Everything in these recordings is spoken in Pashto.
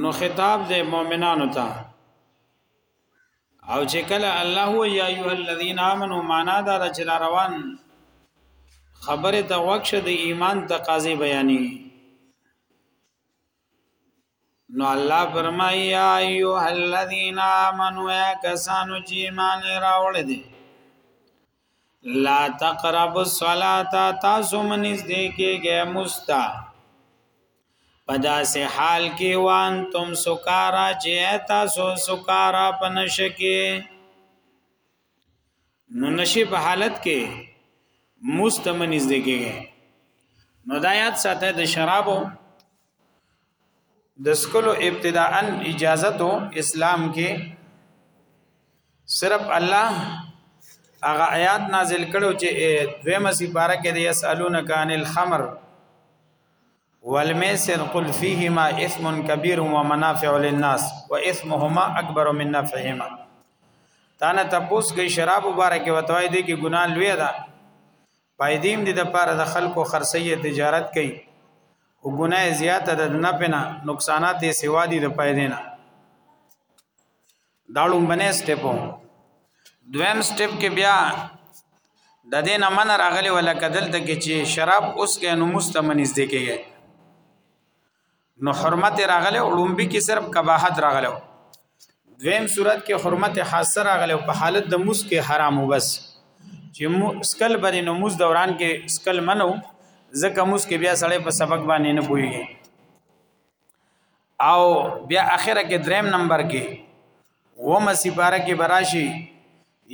نو خطاب دې مؤمنانو ته او چې کله الله هو یا ایه الذین آمنو معنا دا چې روان خبره ته وکشه د ایمان تقاضې بیانې نو الله فرمایي یا ایه الذین آمنو یا کسانو چې ایمان راوړل دي لا تقربوا الصلاه تاسو منځ دې کېږي مستا پدا سه حال کې وان تم سکارا چې تاسو سکارا پنش کې نو نشي په حالت کې مستمنځ دې کېږي نو دایات ساته د شرابو د سکلو ابتداء اجازه تو اسلام کې صرف الله هغه آیات نازل کړو چې دویمه سپاره کې د یسالون کان الخمر والمیسر قل فیهما اثم کبیر و منافع للناس و اثمهما اکبر من نفعهما تانه تپوس کې شراب مبارک وتوای دي کې ګناه لوی ده پایدیم دي د پاره د خلکو خرڅي تجارت کوي او ګناه زیاته ده نه پنه نقصانات یې سوا دي د پایدینه دا لومبنه سټپو دویم سټپ کې بیا د دې نه من راغلی ولا کدل ته کې چې شراب اوس کې نو مستمنځ دی کېږي نو حرمت راغله او لومبي کې صرف کباحت راغله دویم صورت کې حرمت حاصل راغله په حالت د موس کې حرام وبس چې سکل بری نو موس دوران کې سکل منو ځکه موس کې بیا سړی په سبق باندې نه پويږي او بیا اخره کې دریم نمبر کې و مسی بارکه براشي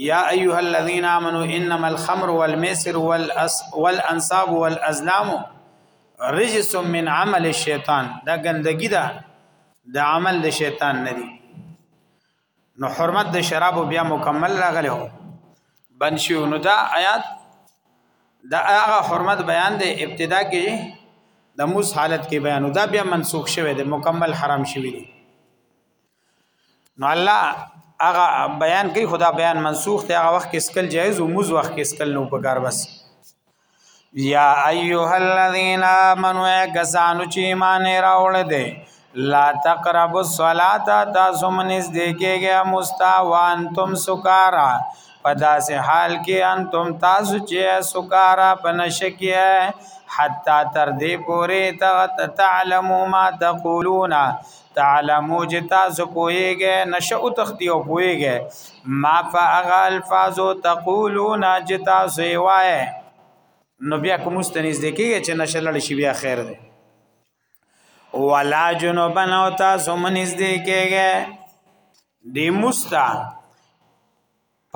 یا ایها الذین آمنو انما الخمر والمیسر والانصاب والازلام رجس من عمل الشیطان دا ګندګی ده د عمل د شیطان نه دی نو حرمت د شراب بیا مکمل راغلی هو بنشو نو دا آیات دا هغه حرمت بیان دی ابتدا کې د موس حالت کې بیان دا بیا منسوخ شوی دی مکمل حرام شوی دی نو الله هغه بیان کوي خدا بیان منسوخ دی هغه وخت کې اسکل جایز او موز وخت کې اسکل نو په کار بس یا ایها الذین آمنوا کسانو چې ایمان راوړل دي لا تقربوا الصلاة تاسو منځ دی کېږي مستوان تم سکارا په داسې حال کې ان تم تاسو چې سکارا په نشکیه حتا تر دې پورې ته تعلمو ما تقولون تعلمو چې تاسو پوهیږئ نشو تختی او پوهیږئ ما فاغا الفاظو تقولون چې تاسو وای نو بیا کوم مستنیز دی کېږي چې نشلړ شي بیا خیر دی ولا جنوبن او تاسو منځ دی کېږي دی مستا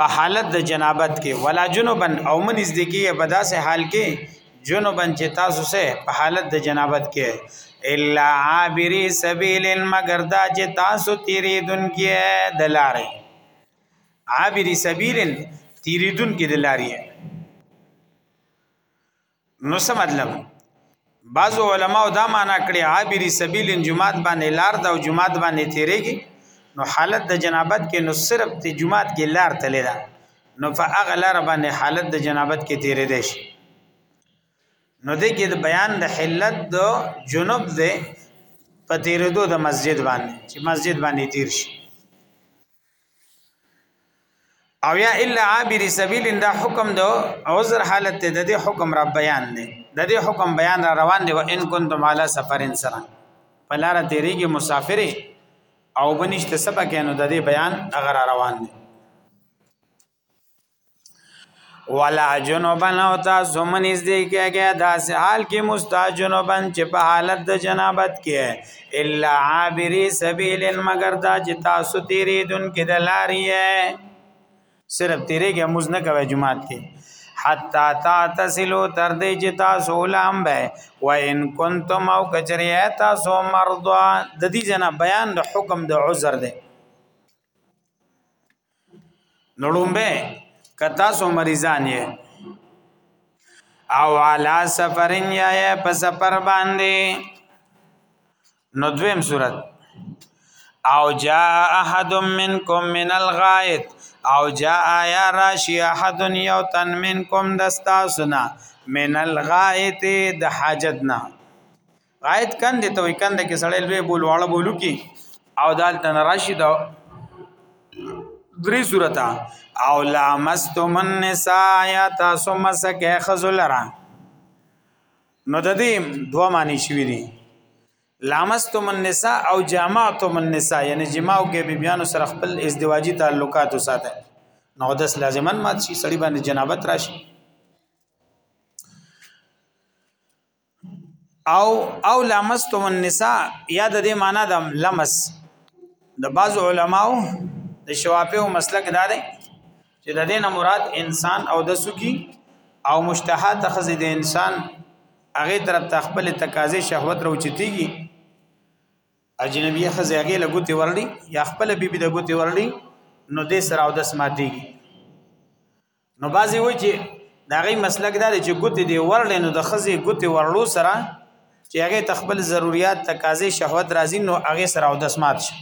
په حالت د جنابت کې ولا جنبن او من نږدې کې په داسې حال کې جنبن چې تاسو سه په حالت د جنابت کې الا عابری سبیل مگر دا چې تاسو تیرې دن کې د لارې عابری سبیل تیرې دن کې د لارې نو څه مطلب بعض علما دا معنا کړي عابری سبیل جمعات باندې لار دا او جمعات باندې تیریږي نو حالت د جنابت کې نو صرف ته جمعات کې لار تللی دا نو په هغه لار باندې حالت د جنابت کې تیرې دی شي نو دې کې د بیان د حلت د جنوب دی په تیرې دو د مسجد باندې چې مسجد باندې تیر شي او یا الا عابر سبیل دا حکم دو عذر حالت ته د دې حکم را بیان دی د دې حکم بیان را روان دی و ان کنتم علی سفرن سره پلار تیریږي مسافر او بنشت سبا کینو د دې بیان هغه را روان دی ولا جنوبن او تاسو منځ دی کېږي دا حال کې مستجنوبن چې په حالت د جنابت کې الا عابری سبیل مگر دا چې تاسو تیرې دن کې د لارې صرف تیرې کې موز نه کوي جمعات کې حتا تا تسلو تر دې چې تاسو لام به و ان کنتم او کچریه تاسو مرضا د دې جنا بیان د حکم د عذر دی نړومبه کتا سو مریضان یې او علا سفرین یا په سفر باندې نو دویم صورت او جاء احد منکم من الغائط او جاء یا راشی احد یو تن منکم دستا سنا من الغائط د حاجتنا آیت کند ته وي کند کې سړی لوی بول واړه بولو کې او دال تن راشي دا درې صورتا او لا مستم النساء یا تاسو مسکه خذلرا نو د دې دوه معنی شوی دي لامستم النساء او جامعتم النساء یعنی جماو کې بی بیان سره خپل ازدواجی تعلقات وساته نو داس لازمان مات شي سړی باندې جنابت راشي او او لمستم النساء یا د دې معنی د لمس د بعض علماو د شوافی او مسلک دا دی چې د دې نه مراد انسان او د سکی او مشتها تخذ د انسان هغه طرف ته خپل تقاضې شهوت راوچتيږي اجنبي خزه هغه لګوتي ورلي یا خپل بیبي د ګوتي ورلي نو دې سره او د سماتيږي نو بازی وای چې دا غي مسلک دا چې ګوتې دی ورل نو د خزي ګوتې ورلو سره چې هغه تخپل ضرورت تقاضې شهوت راځي نو هغه سره او دسمات شي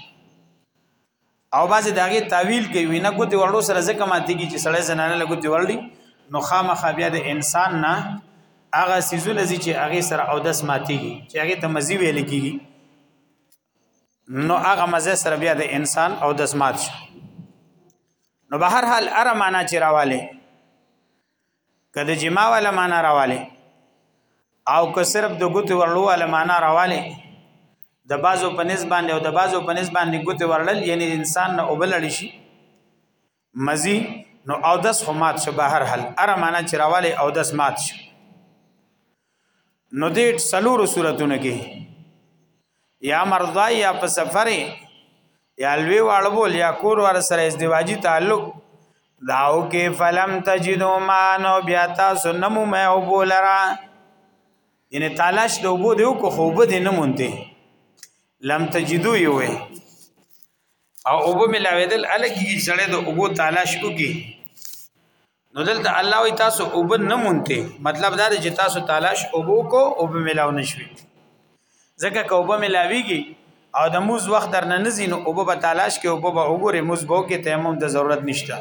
او بازی دا غي تعویل کوي نه ګوتې ورلو سره ځکه ماته کی چې سړی زنانه له ګوتې ورلی نو خامخ بیا د انسان نه هغه سيزونه چې هغه سره او دسماتيږي چې هغه ته مزي ویل کیږي نو هغه مزه سره بیا د انسان او د سمات شو نو به هر حال اره معنا چې راواله کله جما ولا معنا راواله او که صرف د ګوت ورلو ولا معنا راواله د بازو په نسبت باندې او د بازو په نسبت باندې ګوت ورلل یعنی انسان نه اوبلړ شي مزي نو او دس خو مات شو بهر حل اره معنا چې راواله او دس مات شو نو دې سلورو صورتونو کې یا مرضا یا په سفر یا لوی واړول یا کور ور سره ازدواجی تعلق داو کې فلم تجدو ما نو بیا تاسو نمو مې او بولرا یعنی تلاش د وبو دیو کو خوب دې نه مونته لم تجدو یوه او اوبو ملاویدل الګي کی سړی د اوبو تلاش وکي نو دلته الله وی تاسو اوبو نه مونته مطلب دا چې تاسو تلاش اوبو کو اوبو ملاو نشوي ځکه که اوبو ملاویږي او د موز وخت درنه نزین اوبو په تلاش کې اوبو به وګوري موز بو کې تیمم د ضرورت نشته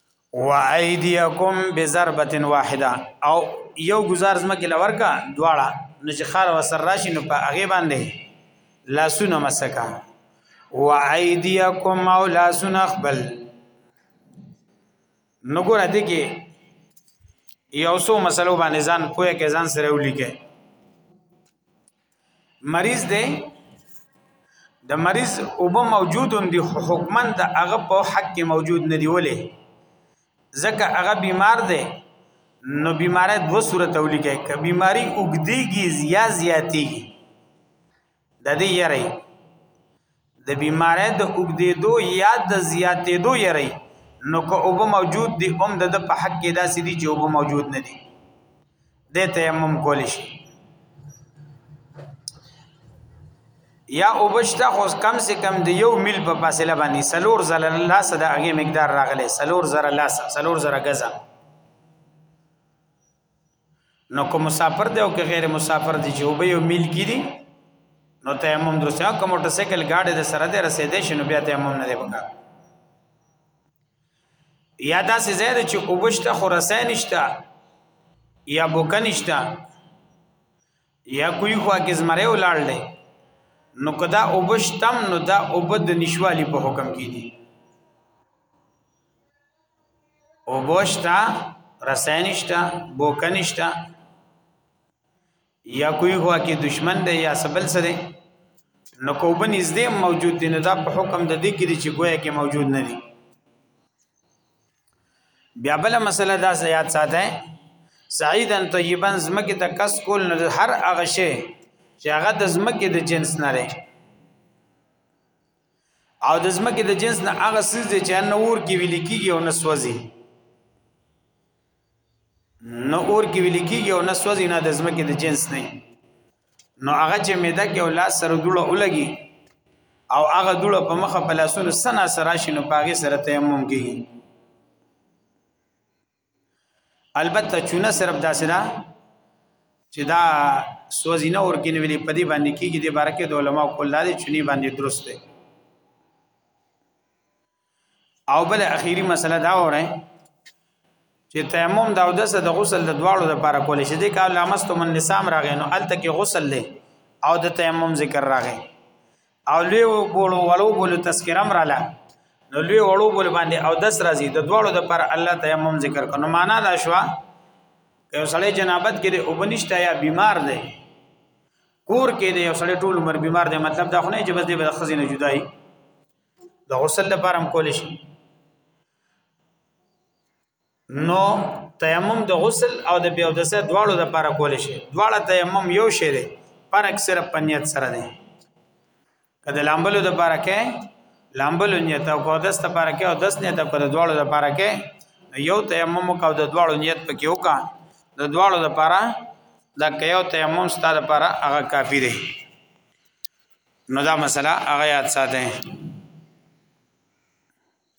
و ایدیکم بضربه واحده او یو گزار زمکه لورکا دواړه نو چې خار وسر راشي نو په هغه باندې لاسونه مسکا و ایدیکم او لاسونه خپل نو ګور دې کې یو څو مسلو باندې ځان پوهه کې ځان سره ولیکه مریض دی د مریض اوبه موجود دي خو حکما د هغه په حق کې موجود نه دی ولې ځکه هغه بیمار دی نو بیماری دو صورت ولیکي که بیماری وګديږي یا زیاتیږي د دې یری د بیماری د اوګدیدو یا د زیاتیدو یری نو که او به موجود دی هم د په حق کې داسې دي چې او به موجود نه دي د تیمم کول شي یا او بشتا خو کم سے کم د یو میل په فاصله باندې سلور زل الله صدا هغه مقدار راغله سلور زر الله سلور زر غزا نو کوم مسافر دی او که غیر مسافر دی چې وبې یو میل کې دي نو تیمم درسته او کوم موټر سایکل گاډي د سره دی رسیدې شنو بیا تیمم نه دی وکړ یا دا سه زیاده چې وبشته خرسه نشته یا بوک نشته یا کوی خوا کې زمره ولاړ دی نو کدا وبشتم نو دا وبد نشوالی په حکم کې دي او بوشتا رسینشتا بوکنشتا یا کوئی هوا کې دشمن دی یا سبل سره نو کوبه نږدې موجود دی نو دا په حکم د دې کې دی چې گویا کې موجود نه دی بیا بل مسله دا زیات ساته سعیدن طیبن زمکه ته کس کول نه هر هغه شی چې هغه د زمکه د جنس نه لري او د زمکه د جنس نه هغه سیز دی چې نه اور کې ویل کیږي او نه سوځي نو اور کې ویل کیږي او نه سوځي نه د زمکه د جنس نه نو هغه چې میده کې او لاس سره دوړه ولګي او هغه دوړه په مخه په لاسونو سنا سره شنو پاغي سره تیمم کیږي البته چونه صرف داسې ده چې دا سوزینه ورګین ویلې په دې باندې کېږي د بارکه د علما کول دي چونی باندې درست دی او بل اخیری مسله دا وره چې تیمم دا او دسه د غسل د دواړو لپاره کول شي د کار لامستو من نسام راغې نو الته کې غسل لې او د تیمم ذکر راغې او لوی وړو وړو بول تذکرم رااله نو لوی وړو بول باندې او دس راځي د دواړو د پر الله تیمم ذکر کنو معنا دا شو که یو سړی جنابت کې دی او بنشته یا بیمار دی کور کې دی یو سړی ټول عمر بیمار دی مطلب دا خو نه چې بس دی به خزینه جدای د غسل لپاره هم کول شي نو تیمم د غسل او د بیا د سه دواړو لپاره کول شي دواړه تیمم یو شی دی پر اکثر پنیت سره دی کله لامبلو د لپاره کې لامبلو نیت او کو دست لپاره کې او دست نیت کو د دواړو لپاره کې یو تیمم کو د دواړو نیت پکې وکا د دواړو لپاره دا کيو تیمم ستاره لپاره هغه کافی دی نو دا مسله هغه یاد ساته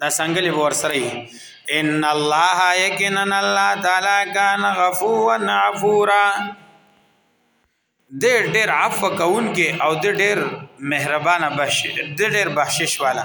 دا څنګه به ورسره ان الله یقینا الله تعالی کان غفوا عفورا ډېر ډېر عفو کوونکې او ډېر ډېر مهربانه بخش ډېر ډېر بخشش والا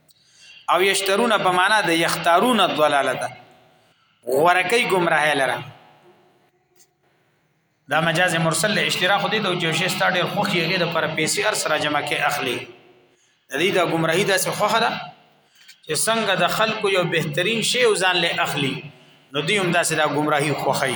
او یشترون په معنا د یختارون الضلالته ورکی گمراه لره دا مجاز مرسل اشترا خو دې ته چې شي ستاره ډېر خوخي هغه د پر پیسې ار سره جمع کې اخلي د دې د گمراهي د څه خوخه ده چې څنګه د خلکو یو بهترین شی او ځان له اخلي نو دې هم داسې د گمراهي خوخي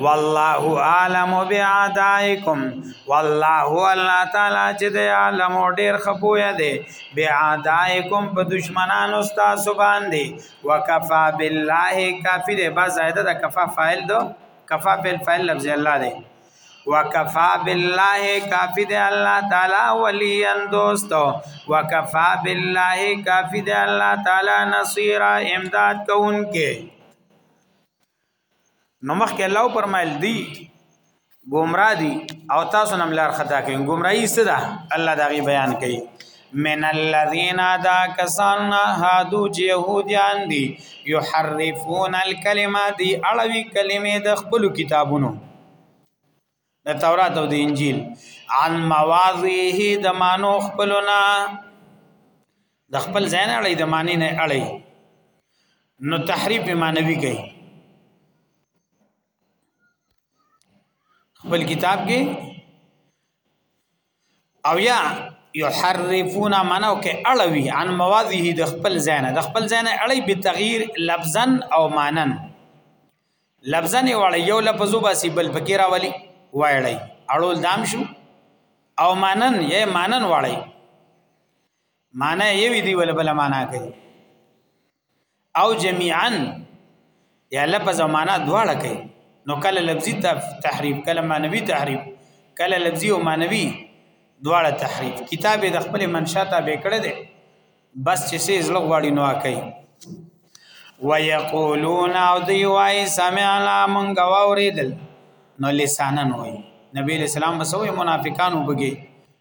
والله عالم بعدائکم والله الله تعالی چې دی عالم ډیر خپوی دی بعدائکم په دشمنانو تاسو باندې وکفا بالله کافر با زائده د کفا فاعل دو کفا فعل فاعل لفظ الله دی وکفا بالله کافی دی الله تعالی ولی دوست وکفا بالله کافی دی الله تعالی نصيرا امداد کوونکې نو مخکې الله پرمایل دی گمراه دي او تاسو نم لار خطا کوي گمراهي څه ده الله دا غي بیان کوي من الذين دا کسان هادو يهوديان دي يحرفون الكلمات دي اړوي کلمې د خپل کتابونو د تورات او د انجیل عن مواضعه د مانو خپلنا د خپل ځای نه اړي د معنی نه اړي نو تحریف معنوي کوي خپل کتاب کې او یا یحرفون منو کې اړوي عن مواضعه د خپل ځانه د خپل ځانه اړي به تغییر لفظا او مانن لفظا وړي یو لفظو باسي بل پکې راولي وایړي اړول دام شو او مانن یې مانن وړي معنی یوی دی ول بل معنی کوي او جميعا یا لفظ او معنی دواړه کوي نو کله لفظي تحریف کله معنوي تحریف کله لفظي او معنوي دواړه تحریف کتاب د خپل منشا تابع کړی دی بس چې سې زړه غواړي نو کوي ويقولون او دی وای سمعنا من غوریدل نو لسانن وای نبی اسلام بسوي منافقان وبګي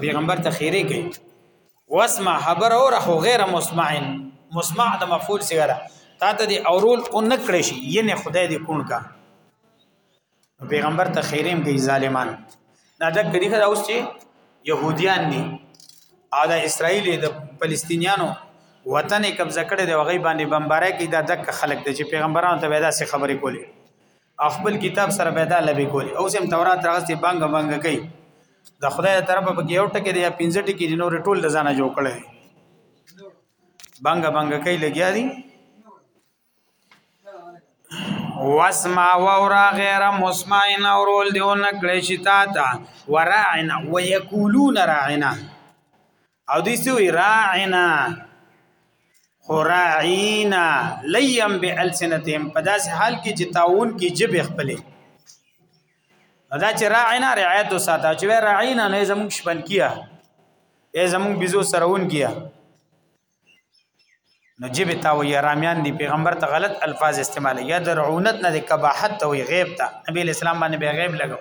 پیغمبر ته خیره کوي واسمع خبر اور خو غیر مسمع مسمع د مفعول څخه ده تا ته دی اورول او نکړې شي ینه خدای دې کون کا پیغمبر ته خیریم کوي ظالمان دا د کړي خدا اوس چې يهوديان دي او د اسرایل د فلسطینیانو وطن قبضه کړي دی وغي باندې بمبارای کوي دا دک خلک دي چې پیغمبرانو ته ودا سي خبرې کولې خپل کتاب سره پیدا لبي کولی او سم تورات راغستې بانګ بانګ کوي د خدای تر طرفه پکې یو ټکی دی یا پنځه ټکی دی نور ټول د ځانه جوړ کړي بانګ بانګ کوي لګیا دي واسما وورا غیر مسمعین اورول دیو نکړی شتا تا وراعنا ویقولون راعنا او دې څه وی راعنا خراعینا لیم بالسنتهم په داس حال کې چې تاون کې جب خپلې دا چې راعینا رعایت وساته چې راعینا نه زموږ شپن کیا ای زموږ بيزو سرون کیا نو جب تا وی رامیان دی پیغمبر ته غلط الفاظ استعمال یا درعونت نه دی کباحت ته وی غیب ته نبی اسلام باندې به غیب لګو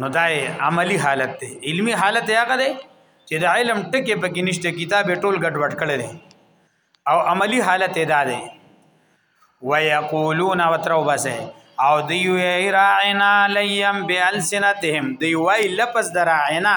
نو دا عملی حالت دی علمی حالت هغه دی چې د علم ټکی په کې نشته کتاب ټول ګډوډ کړی دی او عملی حالت ادا دی ويقولون وترو بسه او دی وی راعنا لیم بالسنتهم دی وی لفظ دراعنا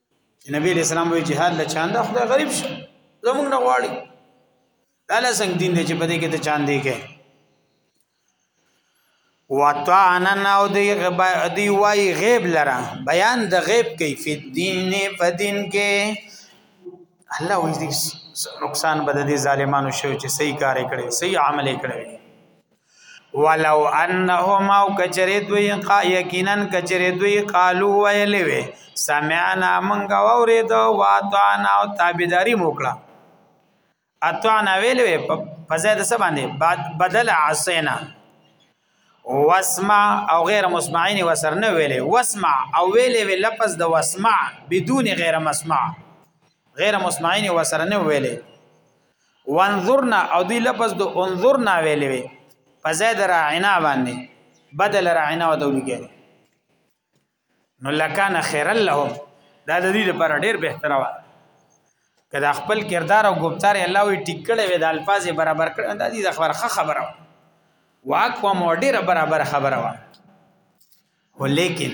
نبی علیہ السلام وی جهاد له چاند خدای غریب شي زمونږ نه غواړي دا له څنګه دین دی چې په دې کې ته چاند دی کې وطعنن او دی غبا دی وای غیب لره بیان د غیب کوي په دین په دین کې الله وې دې نقصان بد دي ظالمانو شو چې صحیح کار کړي صحیح عمل کړي ولو انهم او کچری دوی قا یقینا کچری دوی قالو ویلې وی سمعنا منګه اورید او اطعنا او تابعداري موکړه اطعنا ویلې وی په ځای د څه باندې بدل عصینا واسمع او غیر مسمعین وسر نه ویلې واسمع او ویلې وی لفظ د واسمع بدون غیر مسمع غیر مسمعین وسر نه ویلې وانظرنا او دوی لفظ د انظرنا ویلې وي په ځای د راعنا باندې بدل راعنا او دوی کې نو لکان خیر لهم دا د دې لپاره ډیر بهتره و کدا خپل کردار او ګپتار الله وی ټیک کړي وي د الفاظ برابر کړي دا دې خبره خبره واک په مو ډیره برابر خبره و ولیکن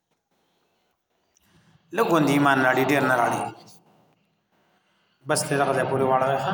لګون دی ایمان راړي ډیر نه راړي بس ته دغه پورې واړه ښه